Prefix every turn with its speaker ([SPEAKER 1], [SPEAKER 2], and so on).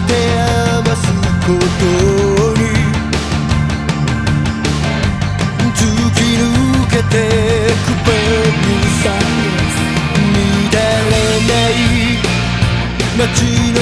[SPEAKER 1] 手合わすことに。突き抜けてくペンさ乱れない街の